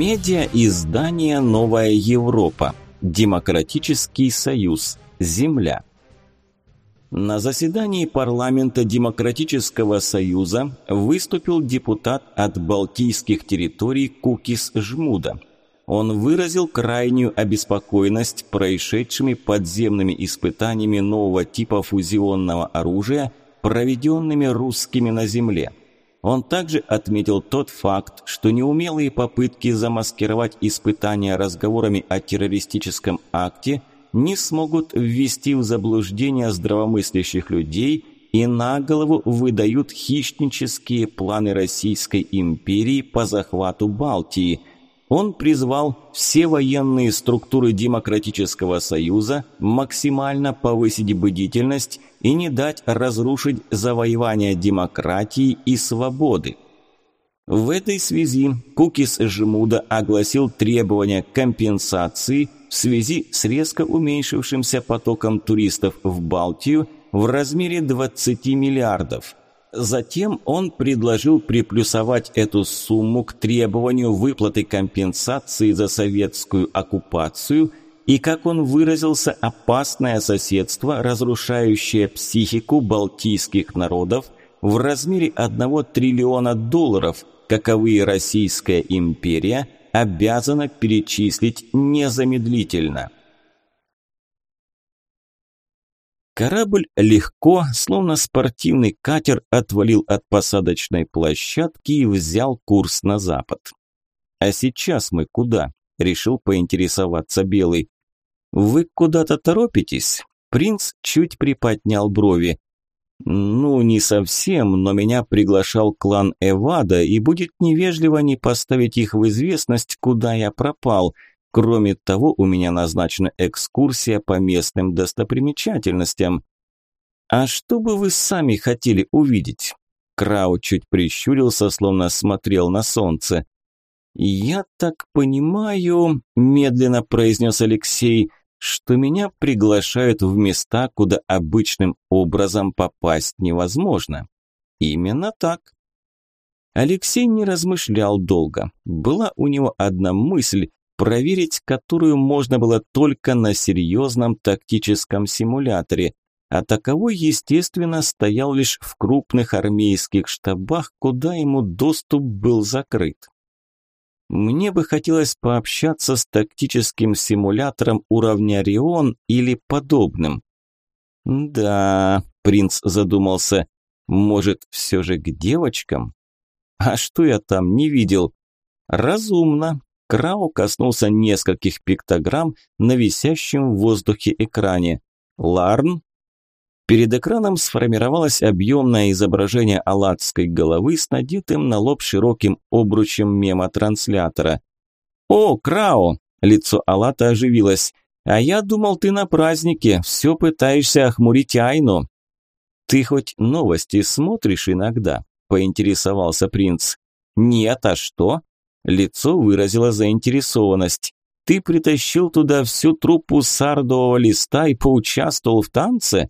Медиа-издание «Новая Европа». Демократический союз. Земля. На заседании парламента Демократического союза выступил депутат от балтийских территорий Кукис Жмуда. Он выразил крайнюю обеспокоенность происшедшими подземными испытаниями нового типа фузионного оружия, проведенными русскими на земле. Он также отметил тот факт, что неумелые попытки замаскировать испытания разговорами о террористическом акте – не смогут ввести в заблуждение здравомыслящих людей и на голову выдают хищнические планы Российской империи по захвату Балтии. Он призвал все военные структуры Демократического Союза максимально повысить бдительность и не дать разрушить завоевание демократии и свободы. В этой связи Кукис Жмуда огласил требования компенсации – в связи с резко уменьшившимся потоком туристов в Балтию в размере 20 миллиардов. Затем он предложил приплюсовать эту сумму к требованию выплаты компенсации за советскую оккупацию и, как он выразился, опасное соседство, разрушающее психику балтийских народов в размере 1 триллиона долларов, каковые Российская империя – обязана перечислить незамедлительно. Корабль легко, словно спортивный катер, отвалил от посадочной площадки и взял курс на запад. «А сейчас мы куда?» – решил поинтересоваться Белый. «Вы куда-то торопитесь?» Принц чуть приподнял брови. «Ну, не совсем, но меня приглашал клан Эвада, и будет невежливо не поставить их в известность, куда я пропал. Кроме того, у меня назначена экскурсия по местным достопримечательностям». «А что бы вы сами хотели увидеть?» Крау чуть прищурился, словно смотрел на солнце. «Я так понимаю», – медленно произнес Алексей, – что меня приглашают в места, куда обычным образом попасть невозможно. Именно так. Алексей не размышлял долго. Была у него одна мысль, проверить которую можно было только на серьезном тактическом симуляторе, а таковой, естественно, стоял лишь в крупных армейских штабах, куда ему доступ был закрыт. Мне бы хотелось пообщаться с тактическим симулятором уровня Рион или подобным. Да, принц задумался. Может, все же к девочкам? А что я там не видел? Разумно. Крау коснулся нескольких пиктограмм на висящем в воздухе экране. Ларн Перед экраном сформировалось объемное изображение аладской головы с надетым на лоб широким обручем мемотранслятора. «О, Крао!» – лицо Алата оживилось. «А я думал, ты на празднике, все пытаешься охмурить Айну». «Ты хоть новости смотришь иногда?» – поинтересовался принц. «Нет, а что?» Лицо выразило заинтересованность. «Ты притащил туда всю труппу сардового листа и поучаствовал в танце?»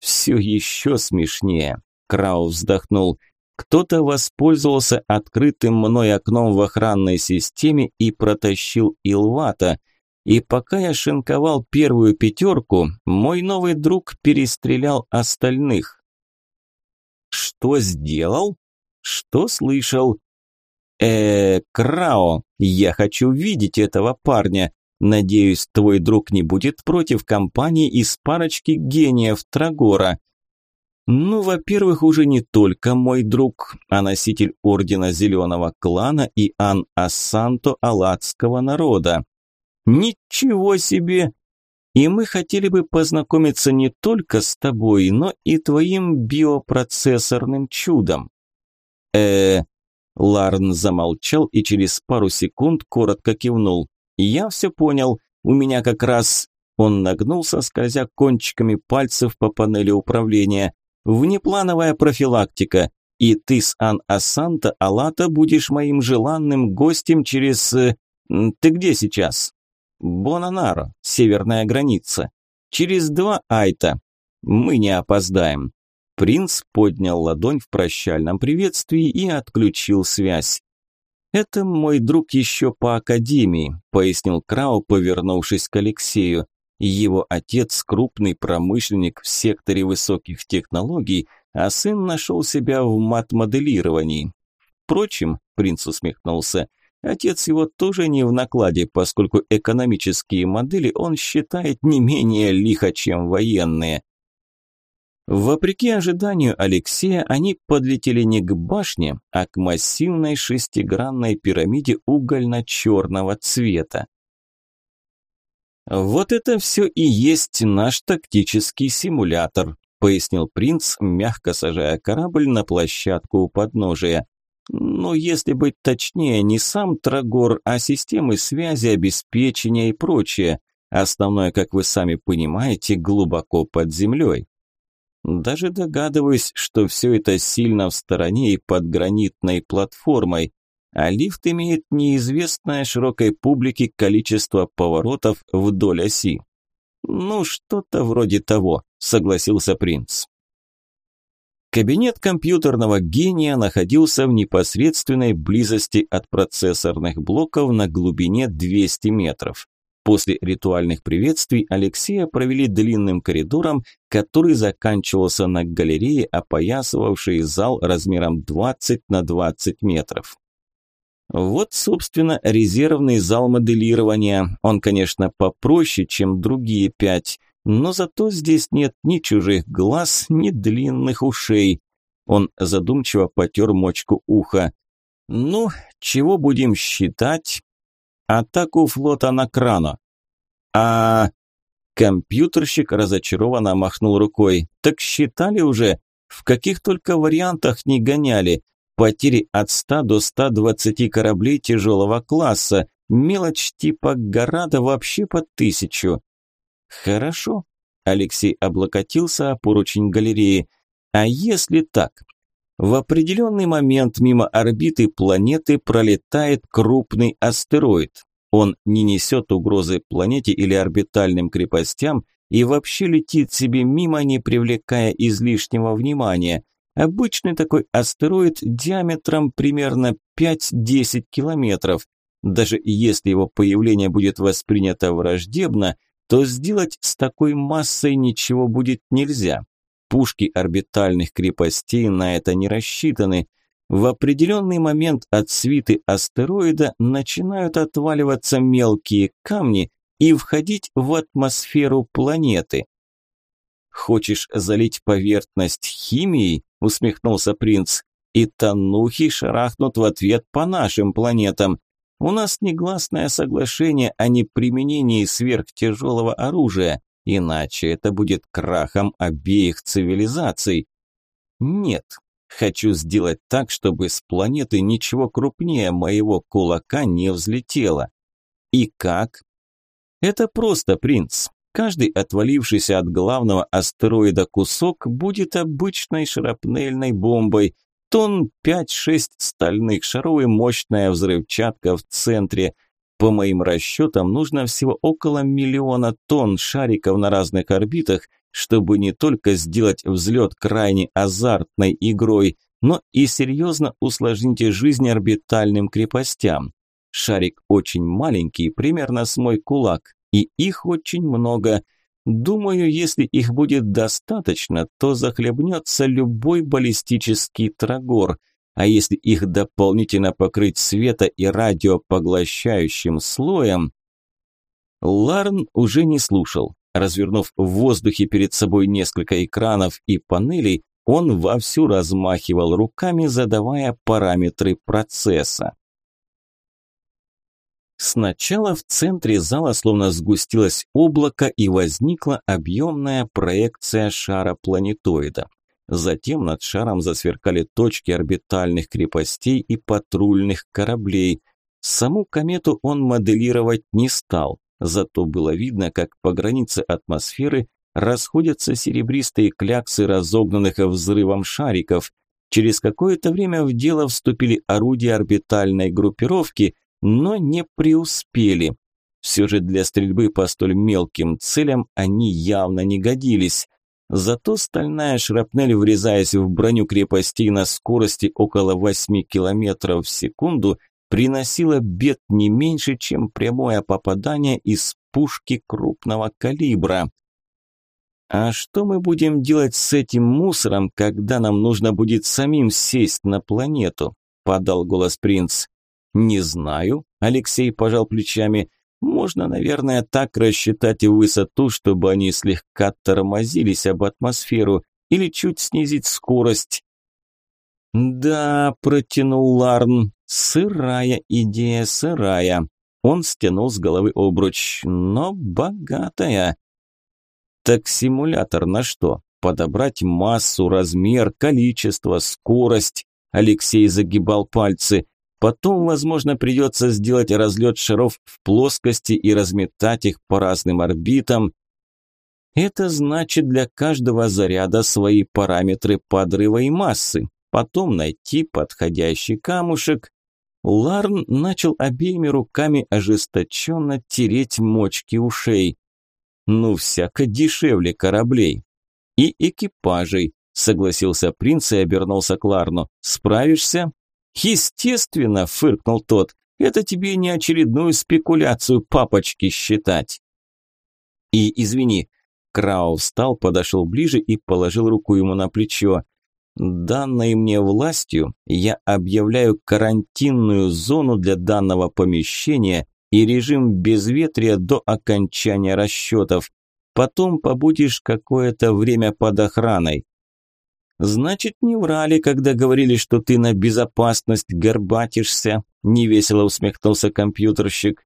Все еще смешнее. Крау вздохнул. Кто-то воспользовался открытым мной окном в охранной системе и протащил Илвата. И пока я шинковал первую пятерку, мой новый друг перестрелял остальных. Что сделал? Что слышал? Э, Крао, я хочу видеть этого парня. Надеюсь, твой друг не будет против компании из парочки гениев Трагора. Ну, во-первых, уже не только мой друг, а носитель ордена Зеленого клана и Ан Ассанто Аладского народа. Ничего себе! И мы хотели бы познакомиться не только с тобой, но и твоим биопроцессорным чудом. Э, Ларн замолчал и через пару секунд коротко кивнул. «Я все понял. У меня как раз...» Он нагнулся, скользя кончиками пальцев по панели управления. «Внеплановая профилактика. И ты с Ан-Асанта Алата будешь моим желанным гостем через... Э, ты где сейчас?» «Бонанаро, северная граница. Через два айта. Мы не опоздаем». Принц поднял ладонь в прощальном приветствии и отключил связь. «Это мой друг еще по академии», – пояснил Крау, повернувшись к Алексею. Его отец – крупный промышленник в секторе высоких технологий, а сын нашел себя в мат-моделировании. Впрочем, принц усмехнулся, отец его тоже не в накладе, поскольку экономические модели он считает не менее лихо, чем военные. Вопреки ожиданию Алексея, они подлетели не к башне, а к массивной шестигранной пирамиде угольно-черного цвета. «Вот это все и есть наш тактический симулятор», пояснил принц, мягко сажая корабль на площадку у подножия. «Ну, если быть точнее, не сам Трагор, а системы связи, обеспечения и прочее. Основное, как вы сами понимаете, глубоко под землей. Даже догадываюсь, что все это сильно в стороне и под гранитной платформой, а лифт имеет неизвестное широкой публике количество поворотов вдоль оси. Ну, что-то вроде того, согласился принц. Кабинет компьютерного гения находился в непосредственной близости от процессорных блоков на глубине 200 метров. После ритуальных приветствий Алексея провели длинным коридором, который заканчивался на галерее, опоясывавшей зал размером 20 на 20 метров. Вот, собственно, резервный зал моделирования. Он, конечно, попроще, чем другие пять, но зато здесь нет ни чужих глаз, ни длинных ушей. Он задумчиво потер мочку уха. Ну, чего будем считать? Атаку флота на крано. А компьютерщик разочарованно махнул рукой. Так считали уже? В каких только вариантах не гоняли. Потери от 100 до 120 кораблей тяжелого класса. Мелочь типа Горада вообще по тысячу. Хорошо. Алексей облокотился о поручень галереи. А если так? В определенный момент мимо орбиты планеты пролетает крупный астероид. Он не несет угрозы планете или орбитальным крепостям и вообще летит себе мимо, не привлекая излишнего внимания. Обычный такой астероид диаметром примерно 5-10 километров. Даже если его появление будет воспринято враждебно, то сделать с такой массой ничего будет нельзя. Пушки орбитальных крепостей на это не рассчитаны. В определенный момент от свиты астероида начинают отваливаться мелкие камни и входить в атмосферу планеты. «Хочешь залить поверхность химией?» – усмехнулся принц. «И танухи шарахнут в ответ по нашим планетам. У нас негласное соглашение о неприменении сверхтяжелого оружия. Иначе это будет крахом обеих цивилизаций. Нет, хочу сделать так, чтобы с планеты ничего крупнее моего кулака не взлетело. И как? Это просто, принц. Каждый отвалившийся от главного астероида кусок будет обычной шрапнельной бомбой, тонн 5-6 стальных шаров и мощная взрывчатка в центре – по моим расчетам, нужно всего около миллиона тонн шариков на разных орбитах, чтобы не только сделать взлет крайне азартной игрой, но и серьезно усложнить жизнь орбитальным крепостям. Шарик очень маленький, примерно с мой кулак, и их очень много. Думаю, если их будет достаточно, то захлебнется любой баллистический трагор – а если их дополнительно покрыть света и радиопоглощающим слоем... Ларн уже не слушал. Развернув в воздухе перед собой несколько экранов и панелей, он вовсю размахивал руками, задавая параметры процесса. Сначала в центре зала словно сгустилось облако и возникла объемная проекция шара планетоида. Затем над шаром засверкали точки орбитальных крепостей и патрульных кораблей. Саму комету он моделировать не стал, зато было видно, как по границе атмосферы расходятся серебристые кляксы разогнанных взрывом шариков. Через какое-то время в дело вступили орудия орбитальной группировки, но не преуспели. Все же для стрельбы по столь мелким целям они явно не годились. Зато стальная шрапнель, врезаясь в броню крепостей на скорости около 8 км в секунду, приносило бед не меньше, чем прямое попадание из пушки крупного калибра. А что мы будем делать с этим мусором, когда нам нужно будет самим сесть на планету? подал голос принц. Не знаю, Алексей пожал плечами. Можно, наверное, так рассчитать и высоту, чтобы они слегка тормозились об атмосферу или чуть снизить скорость. Да, протянул Ларн. Сырая идея, сырая. Он стянул с головы обруч, но богатая. Так симулятор на что? Подобрать массу, размер, количество, скорость. Алексей загибал пальцы. Потом, возможно, придется сделать разлет шаров в плоскости и разметать их по разным орбитам. Это значит для каждого заряда свои параметры подрыва и массы. Потом найти подходящий камушек. Ларн начал обеими руками ожесточенно тереть мочки ушей. Ну, всяко дешевле кораблей. И экипажей, согласился принц и обернулся к Ларну. Справишься? Естественно, фыркнул тот. Это тебе не очередную спекуляцию папочки считать. И извини, Крау встал, подошел ближе и положил руку ему на плечо. Данной мне властью я объявляю карантинную зону для данного помещения и режим безветрия до окончания расчетов. Потом побудешь какое-то время под охраной. Значит, не врали, когда говорили, что ты на безопасность горбатишься, невесело усмехнулся компьютерщик.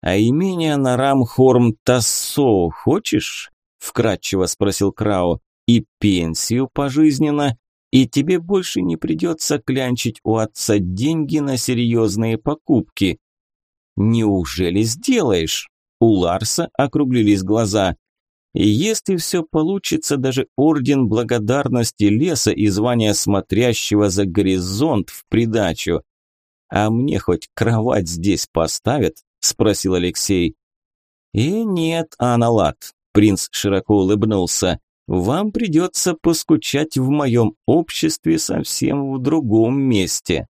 А имение на Рамхорм Тассо хочешь? вкратчиво спросил Крау и пенсию пожизненно, и тебе больше не придется клянчить у отца деньги на серьезные покупки. Неужели сделаешь? У Ларса округлились глаза. Если все получится, даже орден благодарности леса и звание смотрящего за горизонт в придачу. А мне хоть кровать здесь поставят? Спросил Алексей. И нет, Аналат. Принц широко улыбнулся. Вам придется поскучать в моем обществе совсем в другом месте.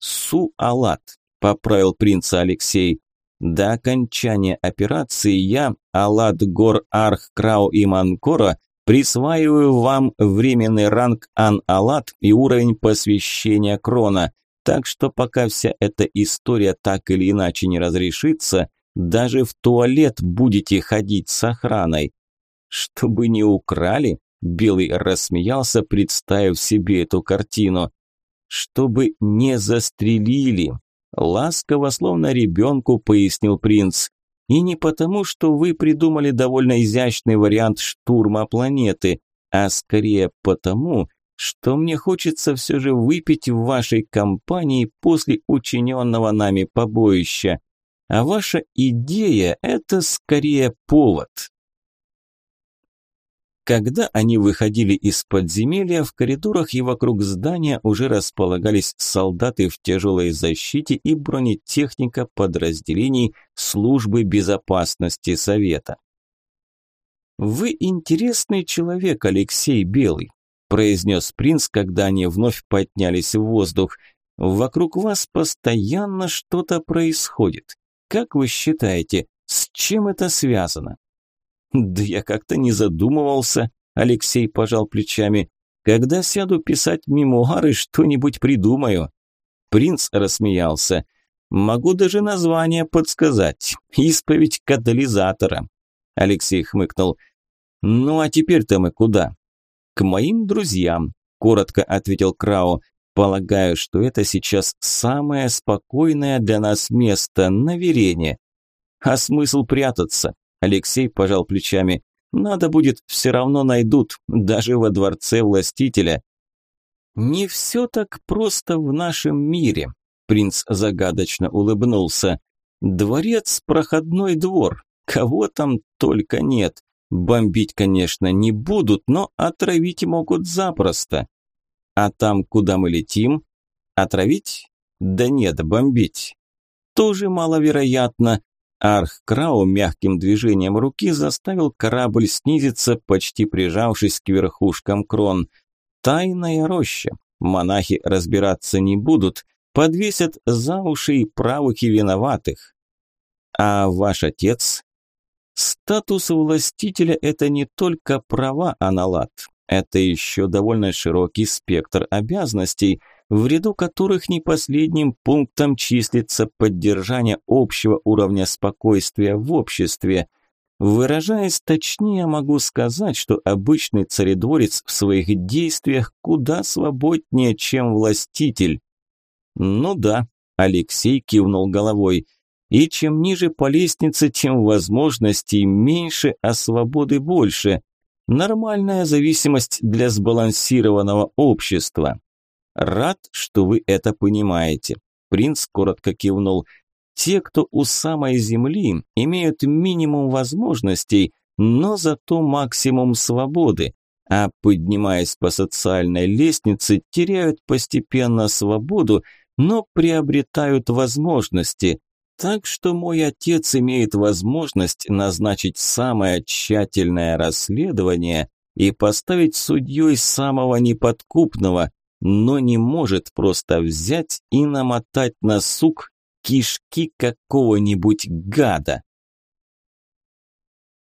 Суалат, поправил принца Алексей. До окончания операции я, Алат Гор Арх Крау и Манкора, присваиваю вам временный ранг Ан-Алат и уровень посвящения Крона. Так что пока вся эта история так или иначе не разрешится, даже в туалет будете ходить с охраной. «Чтобы не украли?» – Белый рассмеялся, представив себе эту картину. «Чтобы не застрелили!» – ласково, словно ребенку, пояснил принц. «И не потому, что вы придумали довольно изящный вариант штурма планеты, а скорее потому, что мне хочется все же выпить в вашей компании после учиненного нами побоища. А ваша идея – это скорее повод». Когда они выходили из подземелья, в коридорах и вокруг здания уже располагались солдаты в тяжелой защите и бронетехника подразделений службы безопасности Совета. «Вы интересный человек, Алексей Белый», – произнес принц, когда они вновь поднялись в воздух. «Вокруг вас постоянно что-то происходит. Как вы считаете, с чем это связано?» Да я как-то не задумывался, Алексей пожал плечами. Когда сяду писать мемуары, что-нибудь придумаю. Принц рассмеялся. Могу даже название подсказать. Исповедь катализатора. Алексей хмыкнул. Ну а теперь-то мы куда? К моим друзьям, коротко ответил Крау. Полагаю, что это сейчас самое спокойное для нас место на Верене. А смысл прятаться? Алексей пожал плечами. Надо будет, все равно найдут, даже во дворце властителя. Не все так просто в нашем мире, принц загадочно улыбнулся. Дворец – проходной двор, кого там только нет. Бомбить, конечно, не будут, но отравить могут запросто. А там, куда мы летим? Отравить? Да нет, бомбить. Тоже маловероятно. Архкрау мягким движением руки заставил корабль снизиться, почти прижавшись к верхушкам крон. Тайная роща. Монахи разбираться не будут. подвесят за уши и правых и виноватых. А ваш отец? Статус властителя – это не только права, Аналат. Это еще довольно широкий спектр обязанностей, в ряду которых не последним пунктом числится поддержание общего уровня спокойствия в обществе. Выражаясь точнее, могу сказать, что обычный царедворец в своих действиях куда свободнее, чем властитель. Ну да, Алексей кивнул головой. И чем ниже по лестнице, тем возможностей меньше, а свободы больше. Нормальная зависимость для сбалансированного общества. Рад, что вы это понимаете. Принц коротко кивнул. Те, кто у самой земли, имеют минимум возможностей, но зато максимум свободы, а поднимаясь по социальной лестнице, теряют постепенно свободу, но приобретают возможности. Так что мой отец имеет возможность назначить самое тщательное расследование и поставить судьей самого неподкупного, но не может просто взять и намотать на сук кишки какого-нибудь гада.